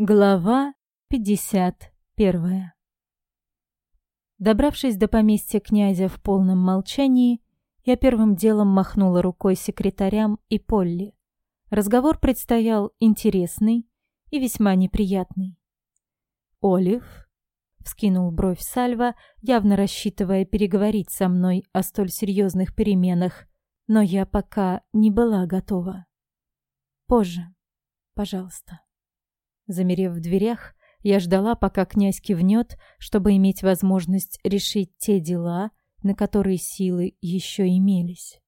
Глава 51 Добравшись до поместья князя в полном молчании, я первым делом махнула рукой секретарям и Полли. Разговор предстоял интересный и весьма неприятный. «Олив?» — вскинул бровь Сальва, явно рассчитывая переговорить со мной о столь серьезных переменах, но я пока не была готова. «Позже, пожалуйста». Замерев в дверях, я ждала, пока князь кивнет, чтобы иметь возможность решить те дела, на которые силы еще имелись.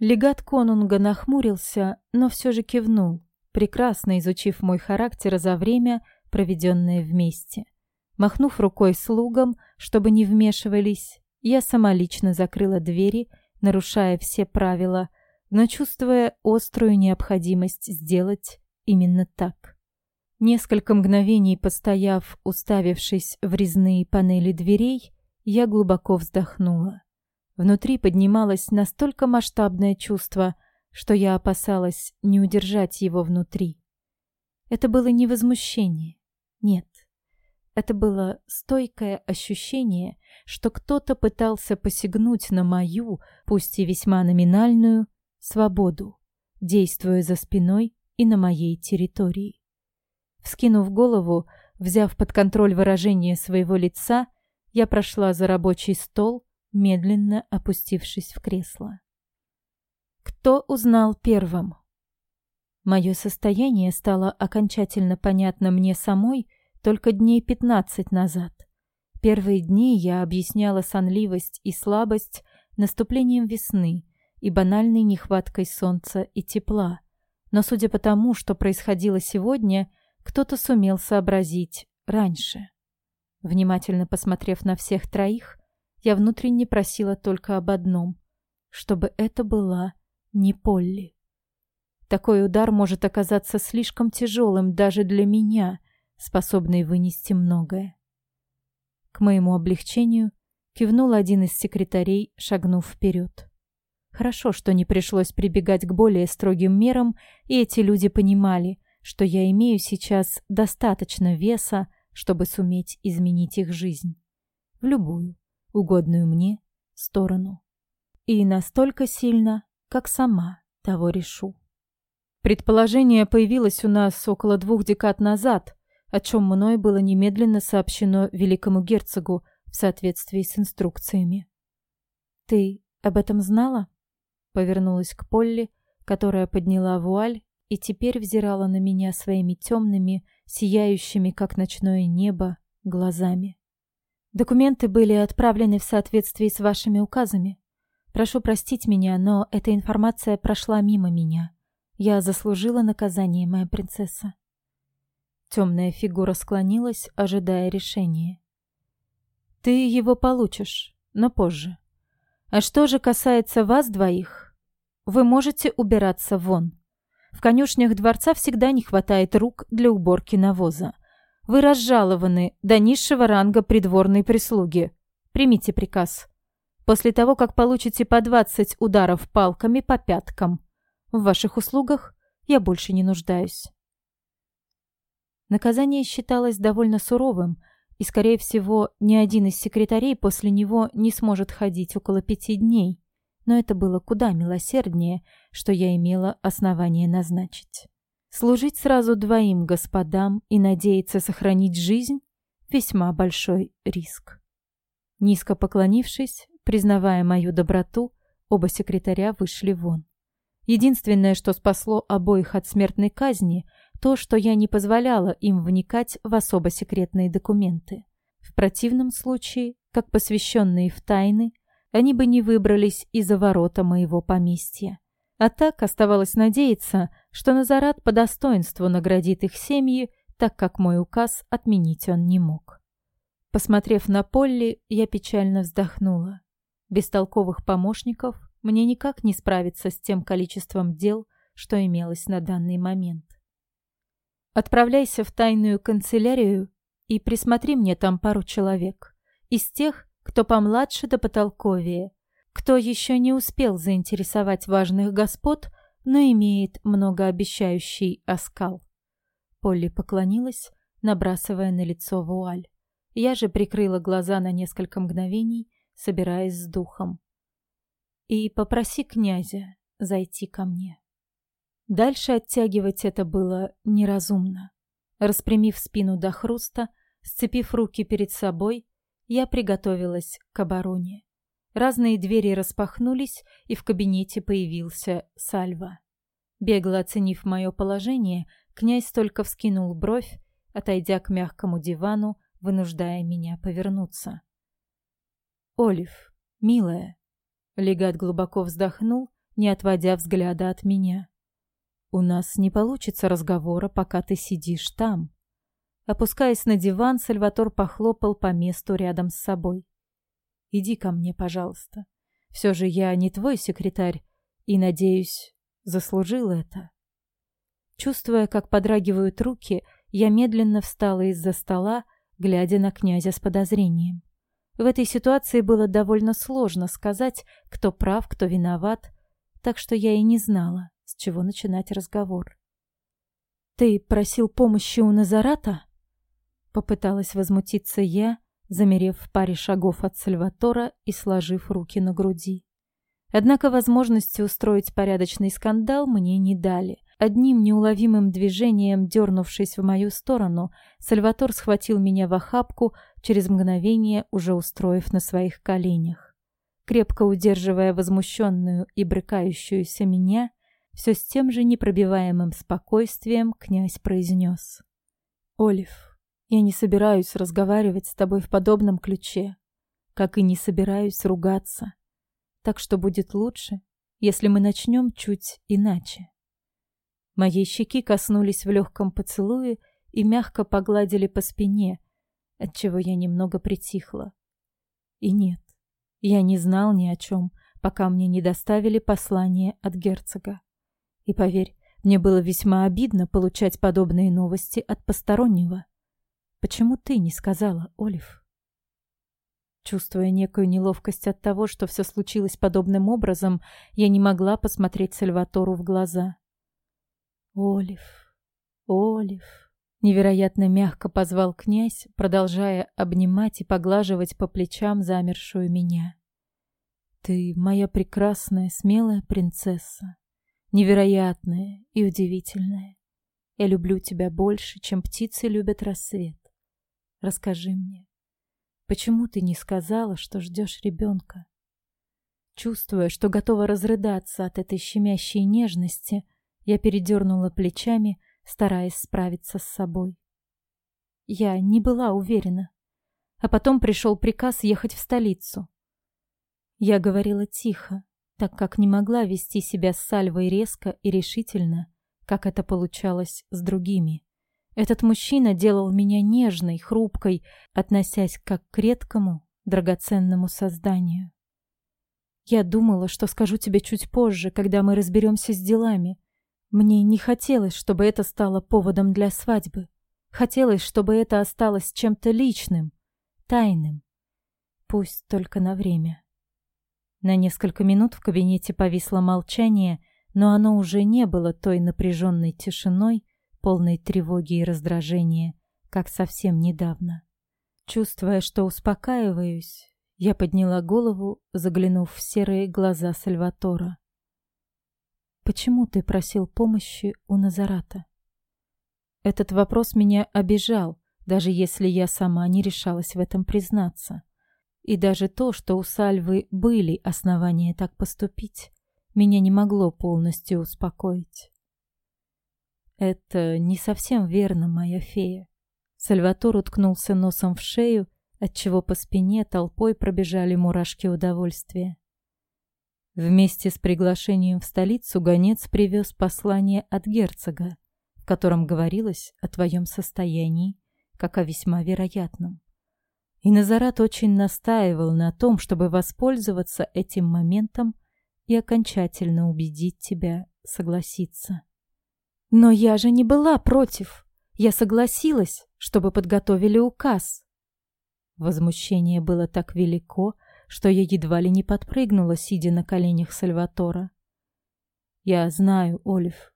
Легат Конунга нахмурился, но все же кивнул, прекрасно изучив мой характер за время, проведенное вместе. Махнув рукой слугам, чтобы не вмешивались, я сама лично закрыла двери, нарушая все правила, но чувствуя острую необходимость сделать именно так. Несколько мгновений постояв, уставившись в резные панели дверей, я глубоко вздохнула. Внутри поднималось настолько масштабное чувство, что я опасалась не удержать его внутри. Это было не возмущение. Нет. Это было стойкое ощущение, что кто-то пытался посягнуть на мою, пусть и весьма номинальную, свободу, действуя за спиной и на моей территории. Вскинув голову, взяв под контроль выражение своего лица, я прошла за рабочий стол, медленно опустившись в кресло. Кто узнал первым? Мое состояние стало окончательно понятно мне самой только дней пятнадцать назад. Первые дни я объясняла сонливость и слабость наступлением весны и банальной нехваткой солнца и тепла. Но судя по тому, что происходило сегодня, кто-то сумел сообразить раньше. Внимательно посмотрев на всех троих, я внутренне просила только об одном, чтобы это была не Полли. Такой удар может оказаться слишком тяжелым даже для меня, способной вынести многое. К моему облегчению кивнул один из секретарей, шагнув вперед. Хорошо, что не пришлось прибегать к более строгим мерам, и эти люди понимали, что я имею сейчас достаточно веса, чтобы суметь изменить их жизнь. В любую, угодную мне, сторону. И настолько сильно, как сама того решу. Предположение появилось у нас около двух декад назад, о чем мной было немедленно сообщено великому герцогу в соответствии с инструкциями. «Ты об этом знала?» Повернулась к Полли, которая подняла вуаль и теперь взирала на меня своими темными, сияющими, как ночное небо, глазами. Документы были отправлены в соответствии с вашими указами. Прошу простить меня, но эта информация прошла мимо меня. Я заслужила наказание, моя принцесса. Темная фигура склонилась, ожидая решения. Ты его получишь, но позже. А что же касается вас двоих, вы можете убираться вон. В конюшнях дворца всегда не хватает рук для уборки навоза. Вы разжалованы до низшего ранга придворной прислуги. Примите приказ. После того, как получите по 20 ударов палками по пяткам. В ваших услугах я больше не нуждаюсь. Наказание считалось довольно суровым, и, скорее всего, ни один из секретарей после него не сможет ходить около пяти дней но это было куда милосерднее, что я имела основание назначить. Служить сразу двоим господам и надеяться сохранить жизнь — весьма большой риск. Низко поклонившись, признавая мою доброту, оба секретаря вышли вон. Единственное, что спасло обоих от смертной казни, то, что я не позволяла им вникать в особо секретные документы. В противном случае, как посвященные в тайны, они бы не выбрались из-за ворота моего поместья. А так оставалось надеяться, что Назарат по достоинству наградит их семьи, так как мой указ отменить он не мог. Посмотрев на Полли, я печально вздохнула. Без толковых помощников мне никак не справиться с тем количеством дел, что имелось на данный момент. Отправляйся в тайную канцелярию и присмотри мне там пару человек. Из тех, кто помладше да потолковее, кто еще не успел заинтересовать важных господ, но имеет многообещающий оскал. Полли поклонилась, набрасывая на лицо вуаль. Я же прикрыла глаза на несколько мгновений, собираясь с духом. «И попроси князя зайти ко мне». Дальше оттягивать это было неразумно. Распрямив спину до хруста, сцепив руки перед собой, я приготовилась к обороне. Разные двери распахнулись, и в кабинете появился Сальва. Бегло оценив мое положение, князь только вскинул бровь, отойдя к мягкому дивану, вынуждая меня повернуться. «Олив, милая», — легат глубоко вздохнул, не отводя взгляда от меня. У нас не получится разговора, пока ты сидишь там. Опускаясь на диван, Сальватор похлопал по месту рядом с собой. Иди ко мне, пожалуйста. Все же я не твой секретарь и, надеюсь, заслужил это. Чувствуя, как подрагивают руки, я медленно встала из-за стола, глядя на князя с подозрением. В этой ситуации было довольно сложно сказать, кто прав, кто виноват, так что я и не знала, с чего начинать разговор. «Ты просил помощи у Назарата?» Попыталась возмутиться я, замерев в паре шагов от Сальватора и сложив руки на груди. Однако возможности устроить порядочный скандал мне не дали. Одним неуловимым движением, дернувшись в мою сторону, Сальватор схватил меня в охапку, через мгновение уже устроив на своих коленях. Крепко удерживая возмущенную и брыкающуюся меня, все с тем же непробиваемым спокойствием князь произнес. «Олив, я не собираюсь разговаривать с тобой в подобном ключе, как и не собираюсь ругаться. Так что будет лучше, если мы начнем чуть иначе». Моей щеки коснулись в легком поцелуе и мягко погладили по спине, отчего я немного притихла. И нет, я не знал ни о чем, пока мне не доставили послание от герцога. И поверь, мне было весьма обидно получать подобные новости от постороннего. Почему ты не сказала, Олив? Чувствуя некую неловкость от того, что все случилось подобным образом, я не могла посмотреть Сальватору в глаза. «Олив, Олив», — невероятно мягко позвал князь, продолжая обнимать и поглаживать по плечам замершую меня. «Ты моя прекрасная, смелая принцесса невероятное и удивительное. Я люблю тебя больше, чем птицы любят рассвет. Расскажи мне, почему ты не сказала, что ждешь ребенка? Чувствуя, что готова разрыдаться от этой щемящей нежности, я передернула плечами, стараясь справиться с собой. Я не была уверена. А потом пришел приказ ехать в столицу. Я говорила тихо, так как не могла вести себя с Сальвой резко и решительно, как это получалось с другими. Этот мужчина делал меня нежной, хрупкой, относясь как к редкому, драгоценному созданию. Я думала, что скажу тебе чуть позже, когда мы разберемся с делами. Мне не хотелось, чтобы это стало поводом для свадьбы. Хотелось, чтобы это осталось чем-то личным, тайным. Пусть только на время. На несколько минут в кабинете повисло молчание, но оно уже не было той напряженной тишиной, полной тревоги и раздражения, как совсем недавно. Чувствуя, что успокаиваюсь, я подняла голову, заглянув в серые глаза Сальватора. «Почему ты просил помощи у Назарата?» Этот вопрос меня обижал, даже если я сама не решалась в этом признаться. И даже то, что у Сальвы были основания так поступить, меня не могло полностью успокоить. Это не совсем верно, моя фея. Сальватор уткнулся носом в шею, отчего по спине толпой пробежали мурашки удовольствия. Вместе с приглашением в столицу гонец привез послание от герцога, в котором говорилось о твоем состоянии, как о весьма вероятном. И Назарат очень настаивал на том, чтобы воспользоваться этим моментом и окончательно убедить тебя согласиться. Но я же не была против. Я согласилась, чтобы подготовили указ. Возмущение было так велико, что я едва ли не подпрыгнула, сидя на коленях Сальватора. Я знаю, Олив.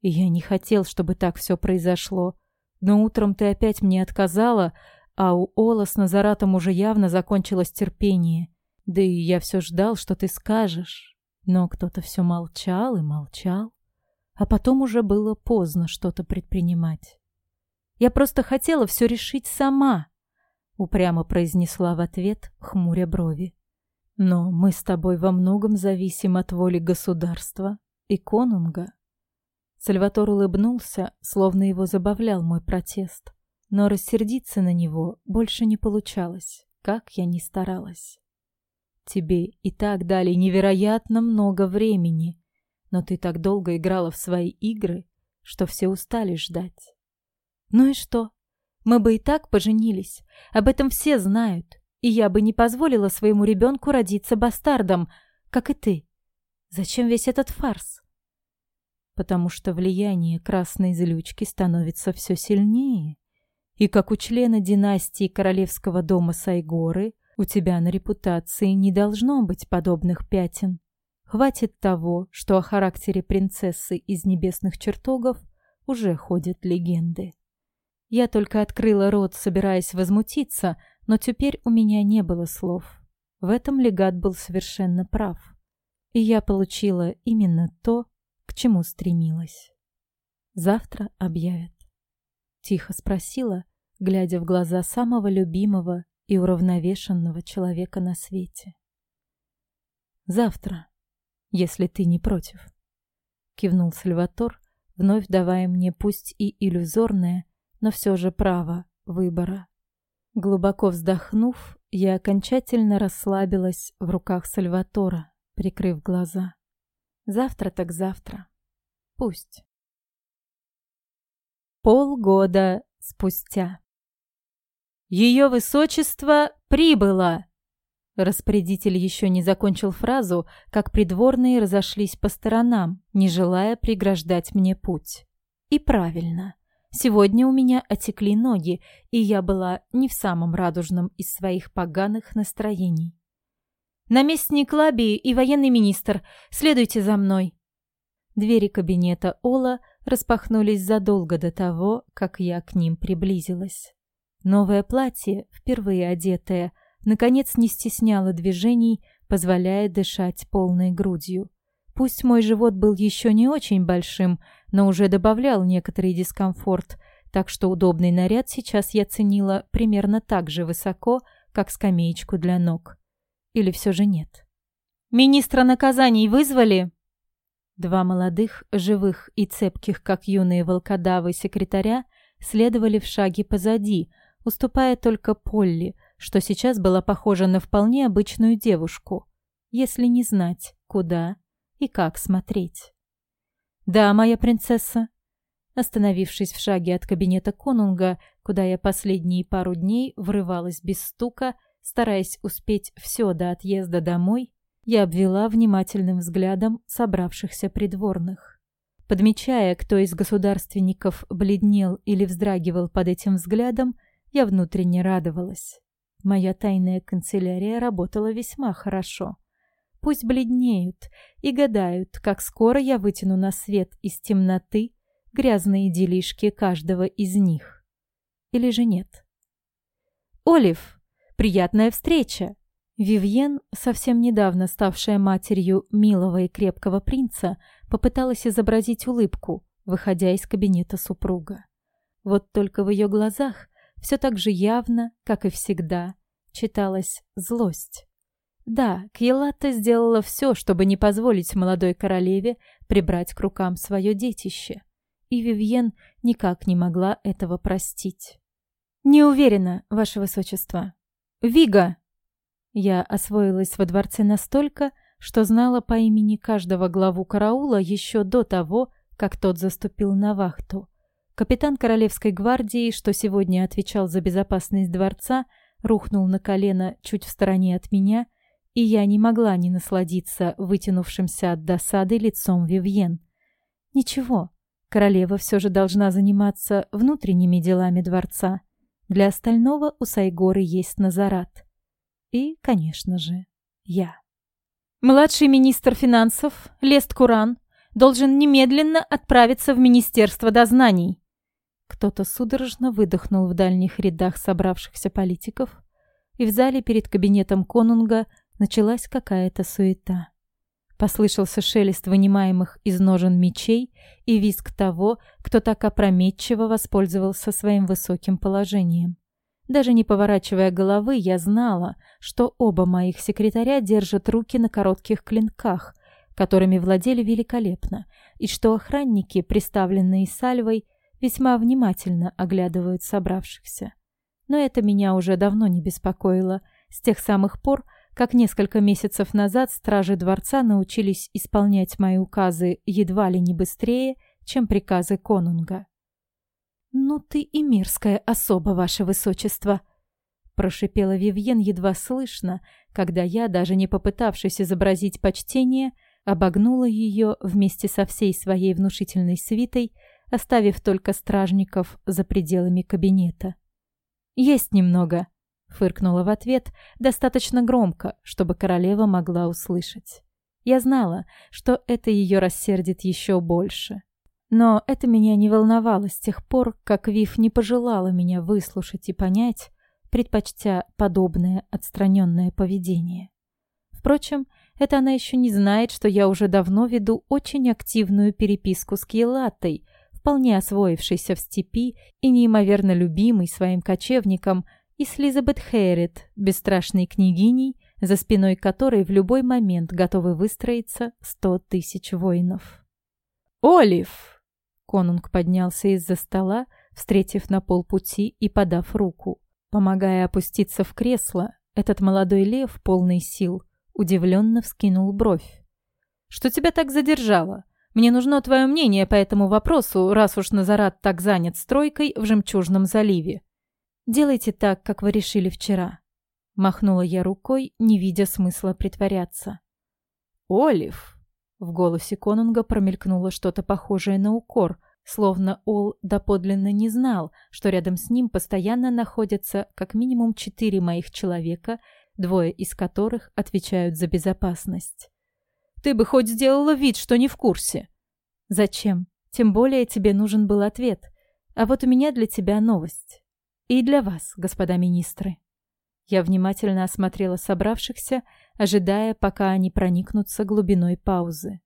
И я не хотел, чтобы так все произошло. Но утром ты опять мне отказала, а у Ола с Назаратом уже явно закончилось терпение. Да и я все ждал, что ты скажешь. Но кто-то все молчал и молчал. А потом уже было поздно что-то предпринимать. Я просто хотела все решить сама, упрямо произнесла в ответ, хмуря брови. Но мы с тобой во многом зависим от воли государства и конунга. Сальватор улыбнулся, словно его забавлял мой протест. Но рассердиться на него больше не получалось, как я ни старалась. Тебе и так дали невероятно много времени, но ты так долго играла в свои игры, что все устали ждать. Ну и что? Мы бы и так поженились. Об этом все знают. И я бы не позволила своему ребенку родиться бастардом, как и ты. Зачем весь этот фарс? Потому что влияние красной злючки становится все сильнее. И как у члена династии королевского дома Сайгоры, у тебя на репутации не должно быть подобных пятен. Хватит того, что о характере принцессы из небесных чертогов уже ходят легенды. Я только открыла рот, собираясь возмутиться, но теперь у меня не было слов. В этом легат был совершенно прав. И я получила именно то, к чему стремилась. Завтра объявят. Тихо спросила, глядя в глаза самого любимого и уравновешенного человека на свете. Завтра, если ты не против. Кивнул Сальватор, вновь давая мне пусть и иллюзорное, но все же право выбора. Глубоко вздохнув, я окончательно расслабилась в руках Сальватора, прикрыв глаза. Завтра так завтра. Пусть. Полгода спустя. Ее высочество прибыло! Распорядитель еще не закончил фразу, как придворные разошлись по сторонам, не желая преграждать мне путь. И правильно. Сегодня у меня отекли ноги, и я была не в самом радужном из своих поганых настроений. «Наместник Лабии и военный министр, следуйте за мной!» Двери кабинета Ола распахнулись задолго до того, как я к ним приблизилась. Новое платье, впервые одетое, наконец не стесняло движений, позволяя дышать полной грудью. Пусть мой живот был еще не очень большим, но уже добавлял некоторый дискомфорт, так что удобный наряд сейчас я ценила примерно так же высоко, как скамеечку для ног. Или все же нет? «Министра наказаний вызвали?» Два молодых, живых и цепких, как юные волкодавы секретаря, следовали в шаге позади, уступая только Полли, что сейчас была похожа на вполне обычную девушку, если не знать, куда и как смотреть. «Да, моя принцесса». Остановившись в шаге от кабинета конунга, куда я последние пару дней врывалась без стука, стараясь успеть все до отъезда домой, я обвела внимательным взглядом собравшихся придворных. Подмечая, кто из государственников бледнел или вздрагивал под этим взглядом, я внутренне радовалась. Моя тайная канцелярия работала весьма хорошо. Пусть бледнеют и гадают, как скоро я вытяну на свет из темноты грязные делишки каждого из них. Или же нет? «Олив, приятная встреча!» Вивьен, совсем недавно ставшая матерью милого и крепкого принца, попыталась изобразить улыбку, выходя из кабинета супруга. Вот только в ее глазах все так же явно, как и всегда, читалась злость. Да, Кьеллата сделала все, чтобы не позволить молодой королеве прибрать к рукам свое детище. И Вивьен никак не могла этого простить. «Не уверена, ваше высочество». «Вига!» Я освоилась во дворце настолько, что знала по имени каждого главу караула еще до того, как тот заступил на вахту. Капитан Королевской гвардии, что сегодня отвечал за безопасность дворца, рухнул на колено чуть в стороне от меня – и я не могла не насладиться вытянувшимся от досады лицом Вивьен. Ничего, королева все же должна заниматься внутренними делами дворца. Для остального у Сайгоры есть Назарат. И, конечно же, я. Младший министр финансов Лест Куран, должен немедленно отправиться в Министерство дознаний. Кто-то судорожно выдохнул в дальних рядах собравшихся политиков, и в зале перед кабинетом конунга началась какая-то суета. Послышался шелест вынимаемых из ножен мечей и визг того, кто так опрометчиво воспользовался своим высоким положением. Даже не поворачивая головы, я знала, что оба моих секретаря держат руки на коротких клинках, которыми владели великолепно, и что охранники, приставленные сальвой, весьма внимательно оглядывают собравшихся. Но это меня уже давно не беспокоило, с тех самых пор, как несколько месяцев назад стражи дворца научились исполнять мои указы едва ли не быстрее, чем приказы конунга. «Ну ты и мерзкая особа, ваше высочество!» Прошипела Вивьен едва слышно, когда я, даже не попытавшись изобразить почтение, обогнула ее вместе со всей своей внушительной свитой, оставив только стражников за пределами кабинета. «Есть немного», — фыркнула в ответ, достаточно громко, чтобы королева могла услышать. Я знала, что это ее рассердит еще больше. Но это меня не волновало с тех пор, как Вив не пожелала меня выслушать и понять, предпочтя подобное отстраненное поведение. Впрочем, это она еще не знает, что я уже давно веду очень активную переписку с Киелатой, вполне освоившейся в степи и неимоверно любимой своим кочевником, и с Лизабет Хэррит, бесстрашной княгиней, за спиной которой в любой момент готовы выстроиться сто тысяч воинов. «Олив!» Конунг поднялся из-за стола, встретив на полпути и подав руку. Помогая опуститься в кресло, этот молодой лев, полный сил, удивленно вскинул бровь. «Что тебя так задержало? Мне нужно твое мнение по этому вопросу, раз уж Назарат так занят стройкой в Жемчужном заливе. Делайте так, как вы решили вчера». Махнула я рукой, не видя смысла притворяться. «Олив!» В голосе Конунга промелькнуло что-то похожее на укор, словно Ол доподлинно не знал, что рядом с ним постоянно находятся как минимум четыре моих человека, двое из которых отвечают за безопасность. «Ты бы хоть сделала вид, что не в курсе!» «Зачем? Тем более тебе нужен был ответ. А вот у меня для тебя новость. И для вас, господа министры». Я внимательно осмотрела собравшихся, ожидая, пока они проникнутся глубиной паузы.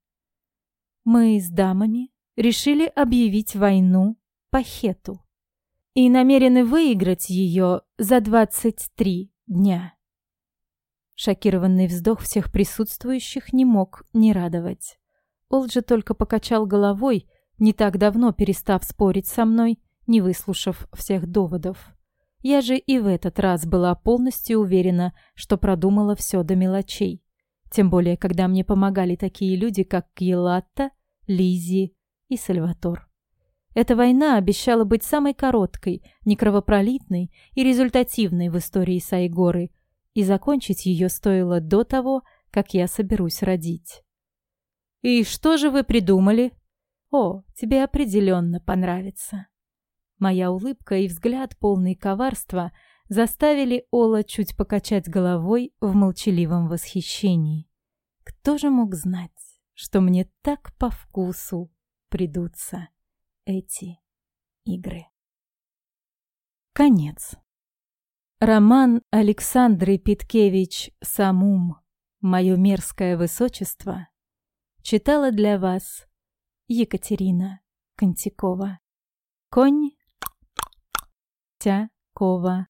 Мы с дамами решили объявить войну Пахету и намерены выиграть ее за 23 дня. Шокированный вздох всех присутствующих не мог не радовать. Олджи только покачал головой, не так давно перестав спорить со мной, не выслушав всех доводов. Я же и в этот раз была полностью уверена, что продумала все до мелочей. Тем более, когда мне помогали такие люди, как Гелатта, Лизи и Сальватор. Эта война обещала быть самой короткой, некровопролитной и результативной в истории Сайгоры, и закончить ее стоило до того, как я соберусь родить. «И что же вы придумали?» «О, тебе определенно понравится». Моя улыбка и взгляд, полный коварства, заставили Ола чуть покачать головой в молчаливом восхищении. Кто же мог знать, что мне так по вкусу придутся эти игры? Конец. Роман Александры Питкевич «Самум. Мое мерзкое высочество» читала для вас Екатерина Контикова. Конь Тякова.